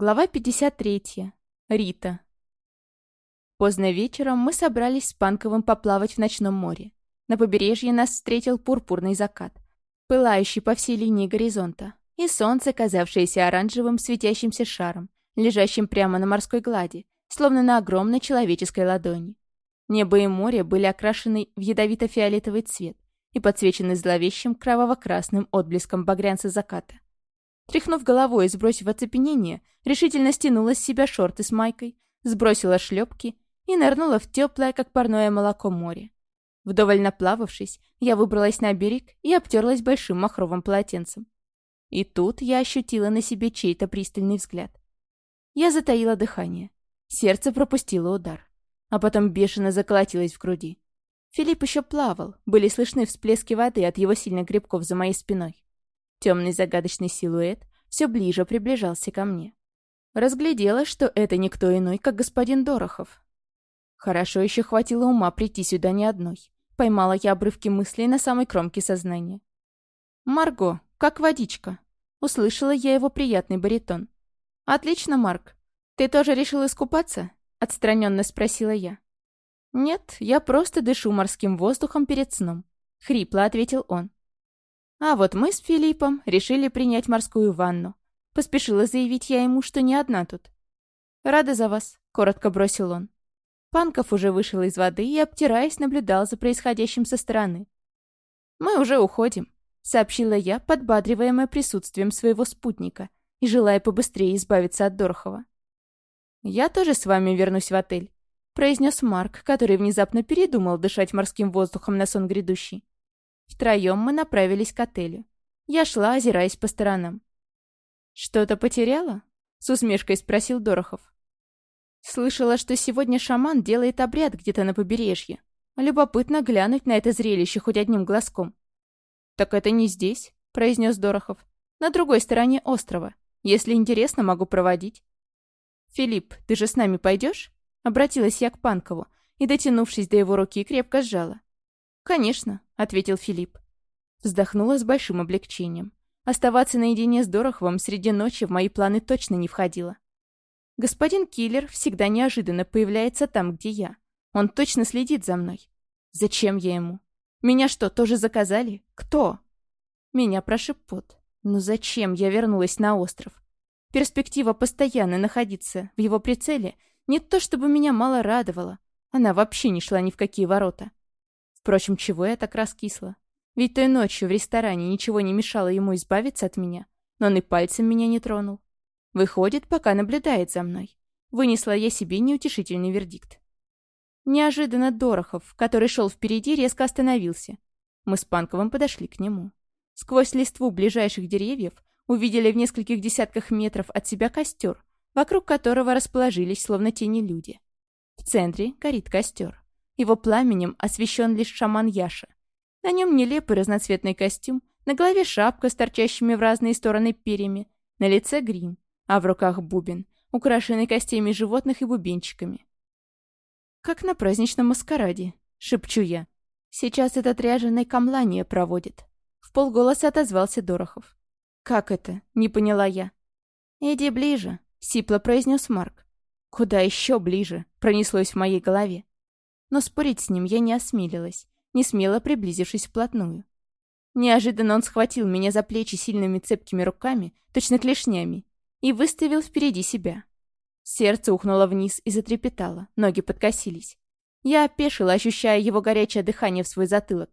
Глава 53. Рита. Поздно вечером мы собрались с Панковым поплавать в ночном море. На побережье нас встретил пурпурный закат, пылающий по всей линии горизонта, и солнце, казавшееся оранжевым светящимся шаром, лежащим прямо на морской глади, словно на огромной человеческой ладони. Небо и море были окрашены в ядовито-фиолетовый цвет и подсвечены зловещим кроваво-красным отблеском багрянца заката. Тряхнув головой и сбросив оцепенение, решительно стянула с себя шорты с майкой, сбросила шлепки и нырнула в теплое, как парное молоко, море. Вдоволь наплававшись, я выбралась на берег и обтерлась большим махровым полотенцем. И тут я ощутила на себе чей-то пристальный взгляд. Я затаила дыхание. Сердце пропустило удар. А потом бешено заколотилось в груди. Филипп еще плавал, были слышны всплески воды от его сильных грибков за моей спиной. Темный загадочный силуэт все ближе приближался ко мне. Разглядела, что это никто иной, как господин Дорохов. Хорошо еще хватило ума прийти сюда не одной. Поймала я обрывки мыслей на самой кромке сознания. «Марго, как водичка?» Услышала я его приятный баритон. «Отлично, Марк. Ты тоже решил искупаться?» Отстраненно спросила я. «Нет, я просто дышу морским воздухом перед сном», — хрипло ответил он. А вот мы с Филиппом решили принять морскую ванну. Поспешила заявить я ему, что не одна тут. «Рада за вас», — коротко бросил он. Панков уже вышел из воды и, обтираясь, наблюдал за происходящим со стороны. «Мы уже уходим», — сообщила я, подбадриваемая присутствием своего спутника и желая побыстрее избавиться от Дорохова. «Я тоже с вами вернусь в отель», — произнес Марк, который внезапно передумал дышать морским воздухом на сон грядущий. Втроем мы направились к отелю. Я шла, озираясь по сторонам. «Что-то потеряла?» — с усмешкой спросил Дорохов. «Слышала, что сегодня шаман делает обряд где-то на побережье. Любопытно глянуть на это зрелище хоть одним глазком». «Так это не здесь», — произнес Дорохов. «На другой стороне острова. Если интересно, могу проводить». «Филипп, ты же с нами пойдешь?» Обратилась я к Панкову и, дотянувшись до его руки, крепко сжала. «Конечно», — ответил Филипп. Вздохнула с большим облегчением. Оставаться наедине с Дороховым среди ночи в мои планы точно не входило. Господин Киллер всегда неожиданно появляется там, где я. Он точно следит за мной. Зачем я ему? Меня что, тоже заказали? Кто? Меня прошиб пот. Ну зачем я вернулась на остров? Перспектива постоянно находиться в его прицеле не то чтобы меня мало радовала. Она вообще не шла ни в какие ворота. Впрочем, чего я так раскисла? Ведь той ночью в ресторане ничего не мешало ему избавиться от меня, но он и пальцем меня не тронул. Выходит, пока наблюдает за мной. Вынесла я себе неутешительный вердикт. Неожиданно Дорохов, который шел впереди, резко остановился. Мы с Панковым подошли к нему. Сквозь листву ближайших деревьев увидели в нескольких десятках метров от себя костер, вокруг которого расположились словно тени люди. В центре горит костер. Его пламенем освещен лишь шаман Яша. На нем нелепый разноцветный костюм, на голове шапка с торчащими в разные стороны перьями, на лице грим, а в руках бубен, украшенный костями животных и бубенчиками. «Как на праздничном маскараде», — шепчу я. «Сейчас этот ряженый камлание проводит». В полголоса отозвался Дорохов. «Как это?» — не поняла я. «Иди ближе», — сипло произнес Марк. «Куда еще ближе?» — пронеслось в моей голове но спорить с ним я не осмелилась, не смело приблизившись вплотную. Неожиданно он схватил меня за плечи сильными цепкими руками, точно клешнями, и выставил впереди себя. Сердце ухнуло вниз и затрепетало, ноги подкосились. Я опешила, ощущая его горячее дыхание в свой затылок.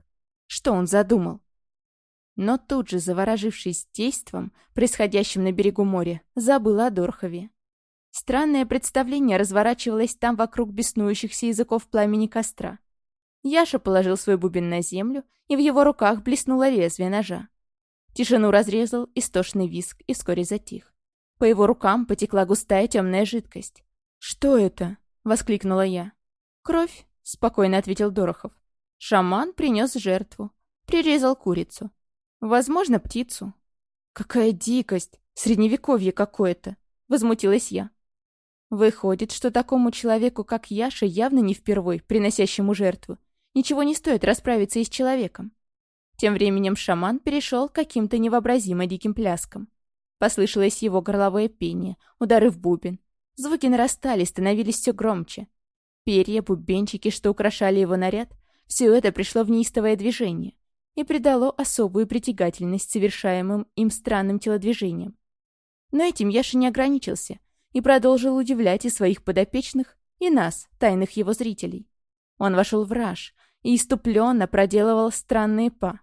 Что он задумал? Но тут же, заворожившись действом, происходящим на берегу моря, забыла о Дорхове. Странное представление разворачивалось там вокруг беснующихся языков пламени костра. Яша положил свой бубен на землю, и в его руках блеснуло лезвие ножа. Тишину разрезал истошный виск и вскоре затих. По его рукам потекла густая темная жидкость. «Что это?» — воскликнула я. «Кровь», — спокойно ответил Дорохов. Шаман принес жертву. Прирезал курицу. Возможно, птицу. «Какая дикость! Средневековье какое-то!» — возмутилась я. Выходит, что такому человеку, как Яша, явно не впервой, приносящему жертву, ничего не стоит расправиться и с человеком. Тем временем шаман перешел к каким-то невообразимо диким пляскам. Послышалось его горловое пение, удары в бубен. Звуки нарастали, становились все громче. Перья, бубенчики, что украшали его наряд, все это пришло в неистовое движение и придало особую притягательность совершаемым им странным телодвижениям. Но этим Яша не ограничился и продолжил удивлять и своих подопечных, и нас, тайных его зрителей. Он вошел в раж и иступленно проделывал странные па.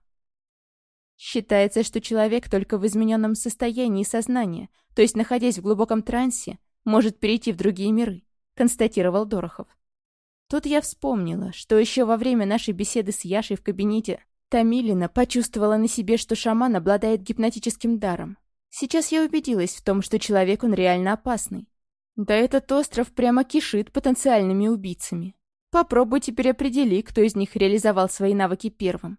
Считается, что человек только в измененном состоянии сознания, то есть находясь в глубоком трансе, может перейти в другие миры, констатировал Дорохов. Тут я вспомнила, что еще во время нашей беседы с Яшей в кабинете Тамилина почувствовала на себе, что шаман обладает гипнотическим даром. Сейчас я убедилась в том, что человек он реально опасный. Да этот остров прямо кишит потенциальными убийцами. Попробуй теперь определи, кто из них реализовал свои навыки первым.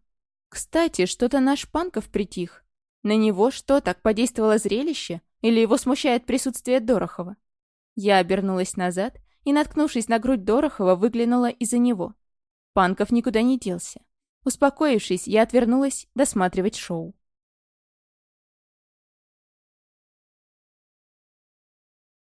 Кстати, что-то наш Панков притих. На него что, так подействовало зрелище? Или его смущает присутствие Дорохова? Я обернулась назад и, наткнувшись на грудь Дорохова, выглянула из-за него. Панков никуда не делся. Успокоившись, я отвернулась досматривать шоу.